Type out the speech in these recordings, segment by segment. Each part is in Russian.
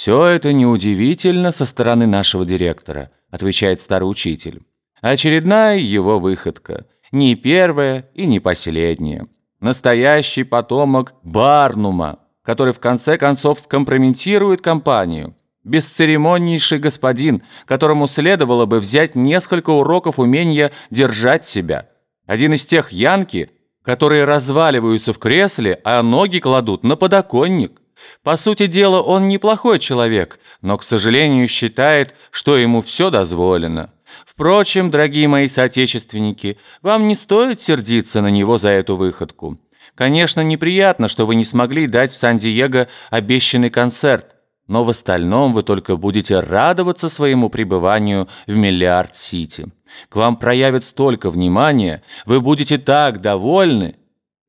«Все это неудивительно со стороны нашего директора», отвечает старый учитель. «Очередная его выходка. Не первая и не последняя. Настоящий потомок Барнума, который в конце концов скомпрометирует компанию. Бесцеремоннейший господин, которому следовало бы взять несколько уроков умения держать себя. Один из тех янки, которые разваливаются в кресле, а ноги кладут на подоконник. По сути дела, он неплохой человек, но, к сожалению, считает, что ему все дозволено. Впрочем, дорогие мои соотечественники, вам не стоит сердиться на него за эту выходку. Конечно, неприятно, что вы не смогли дать в Сан-Диего обещанный концерт, но в остальном вы только будете радоваться своему пребыванию в Миллиард-Сити. К вам проявят столько внимания, вы будете так довольны,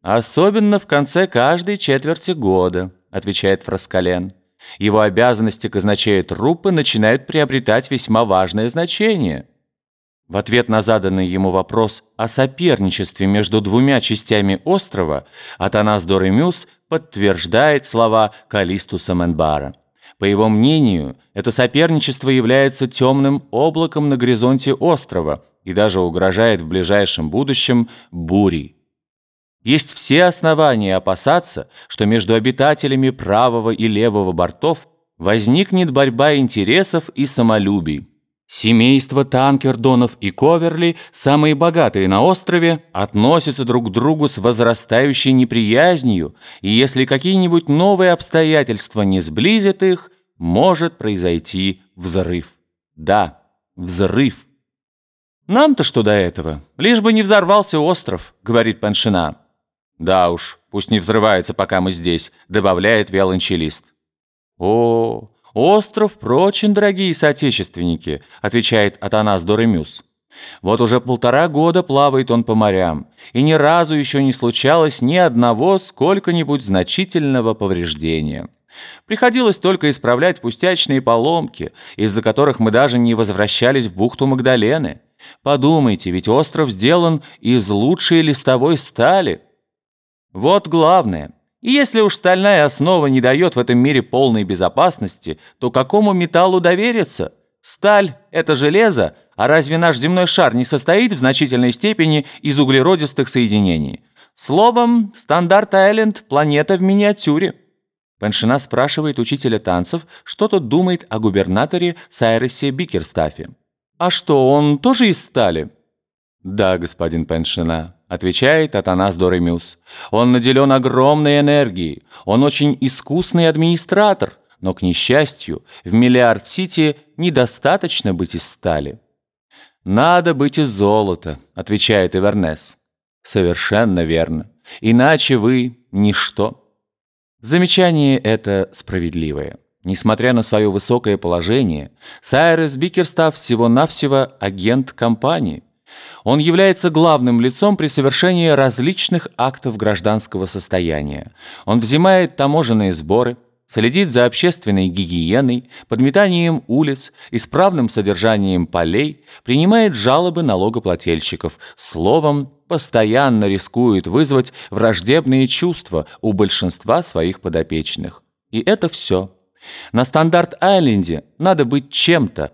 особенно в конце каждой четверти года отвечает Фраскален. Его обязанности казначея труппы начинают приобретать весьма важное значение. В ответ на заданный ему вопрос о соперничестве между двумя частями острова Атанас Доремюс подтверждает слова Калистуса Менбара. По его мнению, это соперничество является темным облаком на горизонте острова и даже угрожает в ближайшем будущем бурей. Есть все основания опасаться, что между обитателями правого и левого бортов возникнет борьба интересов и самолюбий. Семейства Танкердонов и Коверли, самые богатые на острове, относятся друг к другу с возрастающей неприязнью, и если какие-нибудь новые обстоятельства не сблизят их, может произойти взрыв. Да, взрыв. «Нам-то что до этого? Лишь бы не взорвался остров», — говорит Паншина. «Да уж, пусть не взрывается, пока мы здесь», — добавляет виолончелист. «О, остров прочен, дорогие соотечественники», — отвечает Атанас Доремюс. «Вот уже полтора года плавает он по морям, и ни разу еще не случалось ни одного сколько-нибудь значительного повреждения». Приходилось только исправлять пустячные поломки, из-за которых мы даже не возвращались в бухту Магдалены. Подумайте, ведь остров сделан из лучшей листовой стали. Вот главное. И если уж стальная основа не дает в этом мире полной безопасности, то какому металлу довериться? Сталь – это железо, а разве наш земной шар не состоит в значительной степени из углеродистых соединений? Словом, Стандарт Айленд – планета в миниатюре. Пеншина спрашивает учителя танцев, что тот думает о губернаторе Сайресе Бикерстафе. «А что, он тоже из стали?» «Да, господин Пеншина», — отвечает Атанас Доремюс. «Он наделен огромной энергией. Он очень искусный администратор, но, к несчастью, в Миллиард-Сити недостаточно быть из стали». «Надо быть из золота», — отвечает Ивернес. «Совершенно верно. Иначе вы — ничто». Замечание это справедливое. Несмотря на свое высокое положение, Сайрес Бикерстав всего-навсего агент компании — он является главным лицом при совершении различных актов гражданского состояния. Он взимает таможенные сборы, следит за общественной гигиеной, подметанием улиц, исправным содержанием полей, принимает жалобы налогоплательщиков, словом, постоянно рискует вызвать враждебные чувства у большинства своих подопечных. И это все. На Стандарт-Айленде надо быть чем-то,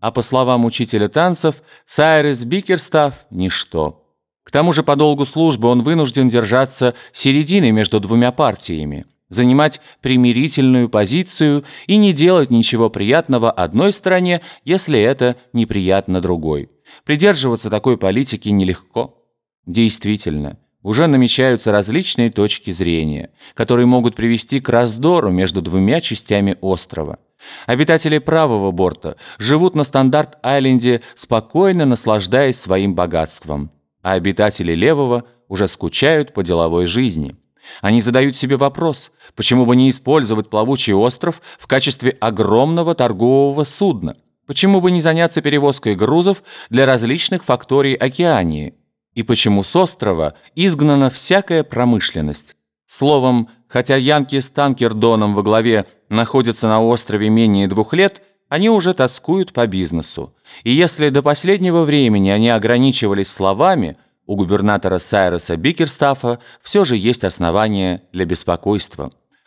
а по словам учителя танцев, Сайрес Бикерстав – ничто. К тому же по долгу службы он вынужден держаться середины между двумя партиями, занимать примирительную позицию и не делать ничего приятного одной стороне, если это неприятно другой. Придерживаться такой политики нелегко. Действительно, уже намечаются различные точки зрения, которые могут привести к раздору между двумя частями острова – Обитатели правого борта живут на Стандарт-Айленде, спокойно наслаждаясь своим богатством, а обитатели левого уже скучают по деловой жизни. Они задают себе вопрос, почему бы не использовать плавучий остров в качестве огромного торгового судна, почему бы не заняться перевозкой грузов для различных факторий Океании, и почему с острова изгнана всякая промышленность. Словом, хотя янки с Танкердоном во главе находятся на острове менее двух лет, они уже тоскуют по бизнесу. И если до последнего времени они ограничивались словами, у губернатора Сайроса Бикерстафа все же есть основания для беспокойства.